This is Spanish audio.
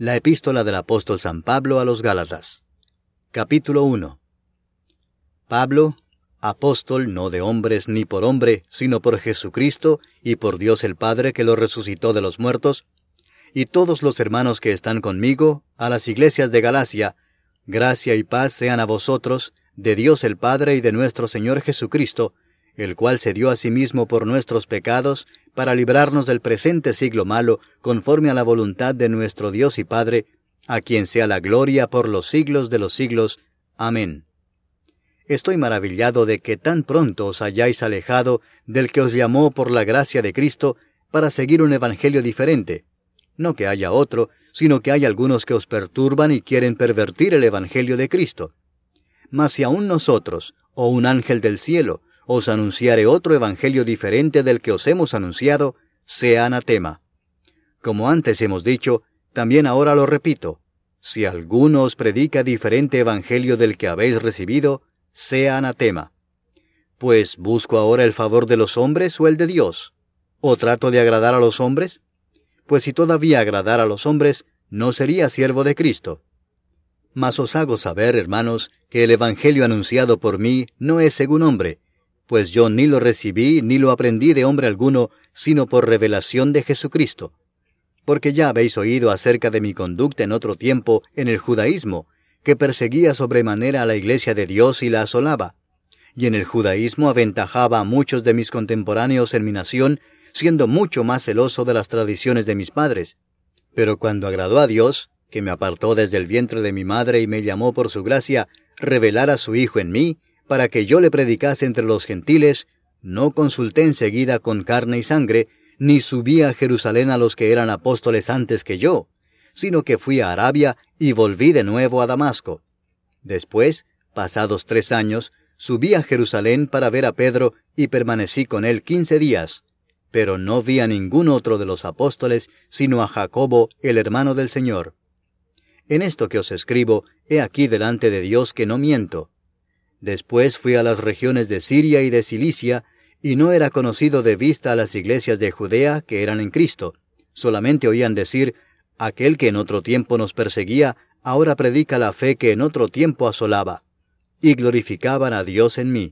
La epístola del apóstol San Pablo a los Gálatas. Capítulo 1. Pablo, apóstol no de hombres ni por hombre, sino por Jesucristo y por Dios el Padre que lo resucitó de los muertos, y todos los hermanos que están conmigo, a las iglesias de Galacia, gracia y paz sean a vosotros, de Dios el Padre y de nuestro Señor Jesucristo, el cual se dio a sí mismo por nuestros pecados, para librarnos del presente siglo malo, conforme a la voluntad de nuestro Dios y Padre, a quien sea la gloria por los siglos de los siglos. Amén. Estoy maravillado de que tan pronto os hayáis alejado del que os llamó por la gracia de Cristo para seguir un evangelio diferente. No que haya otro, sino que hay algunos que os perturban y quieren pervertir el evangelio de Cristo. Mas si aún nosotros, o un ángel del cielo, os anunciare otro evangelio diferente del que os hemos anunciado, sea anatema. Como antes hemos dicho, también ahora lo repito, si alguno os predica diferente evangelio del que habéis recibido, sea anatema. Pues busco ahora el favor de los hombres o el de Dios. ¿O trato de agradar a los hombres? Pues si todavía agradar a los hombres, no sería siervo de Cristo. Mas os hago saber, hermanos, que el Evangelio anunciado por mí no es según hombre, pues yo ni lo recibí ni lo aprendí de hombre alguno, sino por revelación de Jesucristo. Porque ya habéis oído acerca de mi conducta en otro tiempo en el judaísmo, que perseguía sobremanera a la iglesia de Dios y la asolaba. Y en el judaísmo aventajaba a muchos de mis contemporáneos en mi nación, siendo mucho más celoso de las tradiciones de mis padres. Pero cuando agradó a Dios, que me apartó desde el vientre de mi madre y me llamó por su gracia, revelar a su Hijo en mí, para que yo le predicase entre los gentiles, no consulté enseguida con carne y sangre, ni subí a Jerusalén a los que eran apóstoles antes que yo, sino que fui a Arabia y volví de nuevo a Damasco. Después, pasados tres años, subí a Jerusalén para ver a Pedro y permanecí con él quince días, pero no vi a ningún otro de los apóstoles, sino a Jacobo, el hermano del Señor. En esto que os escribo, he aquí delante de Dios que no miento. Después fui a las regiones de Siria y de Cilicia, y no era conocido de vista a las iglesias de Judea que eran en Cristo. Solamente oían decir, aquel que en otro tiempo nos perseguía, ahora predica la fe que en otro tiempo asolaba. Y glorificaban a Dios en mí.